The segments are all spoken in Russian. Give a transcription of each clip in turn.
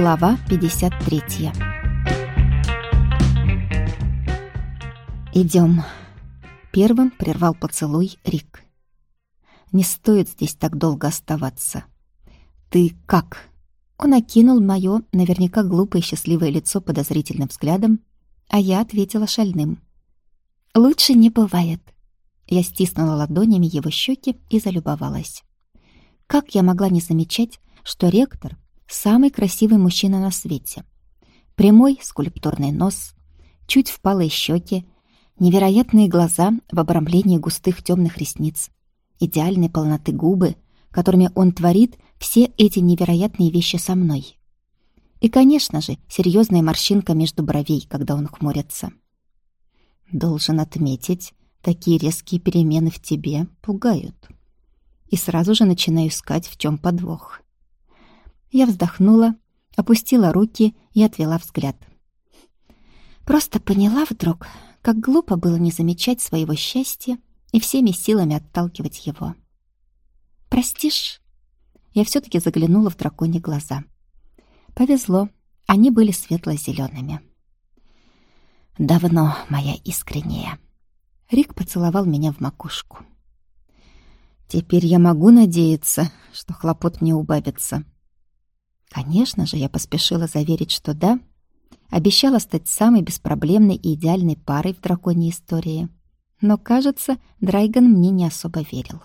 Глава 53 «Идем». Первым прервал поцелуй Рик. «Не стоит здесь так долго оставаться. Ты как?» Он окинул моё наверняка глупое счастливое лицо подозрительным взглядом, а я ответила шальным. «Лучше не бывает». Я стиснула ладонями его щеки и залюбовалась. Как я могла не замечать, что ректор — самый красивый мужчина на свете? Прямой скульптурный нос, чуть впалые щеки, невероятные глаза в обрамлении густых темных ресниц, идеальной полноты губы, которыми он творит все эти невероятные вещи со мной. И, конечно же, серьезная морщинка между бровей, когда он хмурится. Должен отметить, такие резкие перемены в тебе пугают. И сразу же начинаю искать, в чем подвох. Я вздохнула, опустила руки и отвела взгляд. Просто поняла вдруг, как глупо было не замечать своего счастья и всеми силами отталкивать его. «Простишь?» Я все таки заглянула в драконьи глаза. Повезло, они были светло зелеными «Давно, моя искренняя». Рик поцеловал меня в макушку. «Теперь я могу надеяться, что хлопот не убавится». Конечно же, я поспешила заверить, что да, обещала стать самой беспроблемной и идеальной парой в драконьей истории. Но, кажется, Драйган мне не особо верил.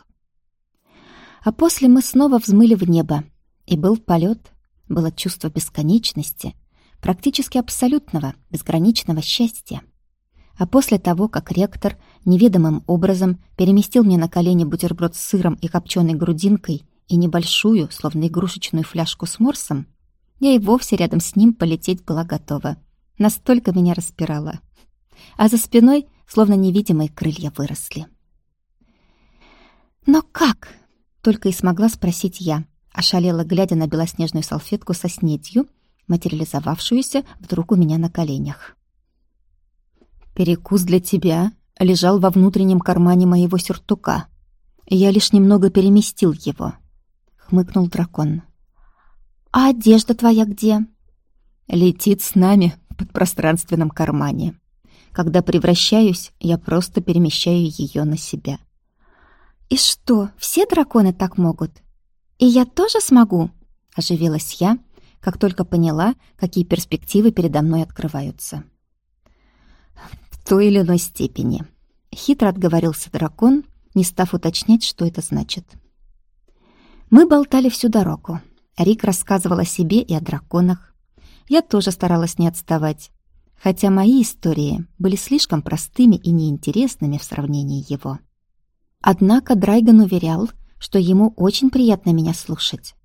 А после мы снова взмыли в небо, и был полет, было чувство бесконечности, практически абсолютного, безграничного счастья. А после того, как ректор неведомым образом переместил мне на колени бутерброд с сыром и копченой грудинкой и небольшую, словно игрушечную фляжку с морсом, я и вовсе рядом с ним полететь была готова. Настолько меня распирало. А за спиной словно невидимые крылья выросли. «Но как?» — только и смогла спросить я, ошалела, глядя на белоснежную салфетку со снетью, материализовавшуюся вдруг у меня на коленях. «Перекус для тебя лежал во внутреннем кармане моего сюртука. Я лишь немного переместил его», — хмыкнул дракон. «А одежда твоя где?» «Летит с нами в подпространственном кармане. Когда превращаюсь, я просто перемещаю ее на себя». «И что, все драконы так могут? И я тоже смогу?» — оживилась я, как только поняла, какие перспективы передо мной открываются. «В той или иной степени», — хитро отговорился дракон, не став уточнять, что это значит. Мы болтали всю дорогу. Рик рассказывал о себе и о драконах. Я тоже старалась не отставать, хотя мои истории были слишком простыми и неинтересными в сравнении его. Однако Драйган уверял, что ему очень приятно меня слушать,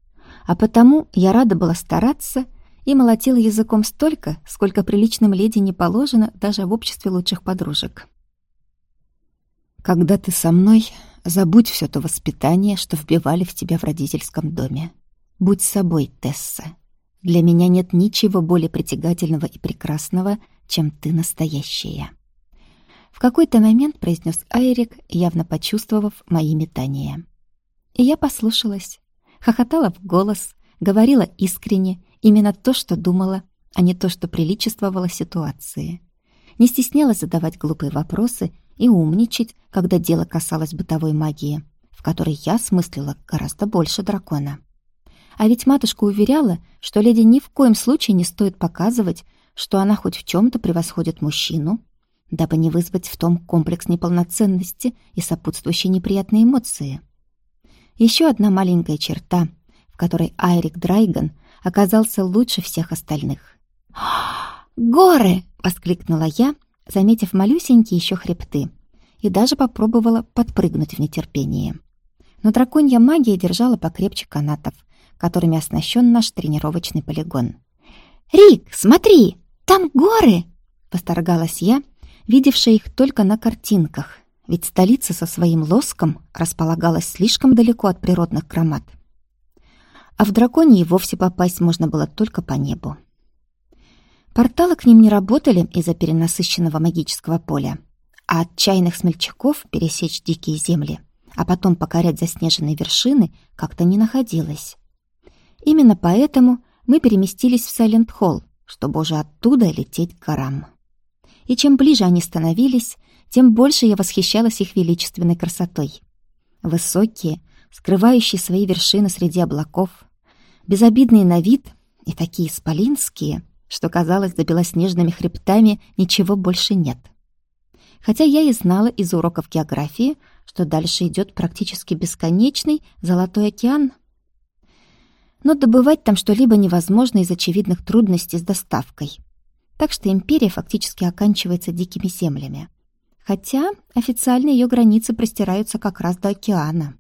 а потому я рада была стараться и молотила языком столько, сколько приличным леди не положено даже в обществе лучших подружек. «Когда ты со мной, забудь все то воспитание, что вбивали в тебя в родительском доме. Будь собой, Тесса. Для меня нет ничего более притягательного и прекрасного, чем ты настоящая. В какой-то момент произнес Айрик, явно почувствовав мои метания. И я послушалась. Хохотала в голос, говорила искренне, именно то, что думала, а не то, что приличествовало ситуации. Не стеснялась задавать глупые вопросы и умничать, когда дело касалось бытовой магии, в которой я смыслила гораздо больше дракона. А ведь матушка уверяла, что леди ни в коем случае не стоит показывать, что она хоть в чем-то превосходит мужчину, дабы не вызвать в том комплекс неполноценности и сопутствующие неприятные эмоции. Еще одна маленькая черта, в которой Айрик Драйган оказался лучше всех остальных. «Горы!» — воскликнула я, заметив малюсенькие еще хребты, и даже попробовала подпрыгнуть в нетерпении. Но драконья магия держала покрепче канатов, которыми оснащен наш тренировочный полигон. «Рик, смотри! Там горы!» — восторгалась я, видевшая их только на картинках, ведь столица со своим лоском располагалась слишком далеко от природных громад. А в драконе и вовсе попасть можно было только по небу. Порталы к ним не работали из-за перенасыщенного магического поля, а отчаянных смельчаков пересечь дикие земли, а потом покорять заснеженные вершины как-то не находилось. Именно поэтому мы переместились в Сайленд-Холл, чтобы уже оттуда лететь к горам. И чем ближе они становились, тем больше я восхищалась их величественной красотой. Высокие, скрывающие свои вершины среди облаков, безобидные на вид и такие исполинские, что, казалось, за белоснежными хребтами ничего больше нет. Хотя я и знала из уроков географии, что дальше идет практически бесконечный Золотой океан. Но добывать там что-либо невозможно из очевидных трудностей с доставкой. Так что империя фактически оканчивается дикими землями. Хотя официально ее границы простираются как раз до океана.